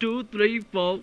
two, three, four.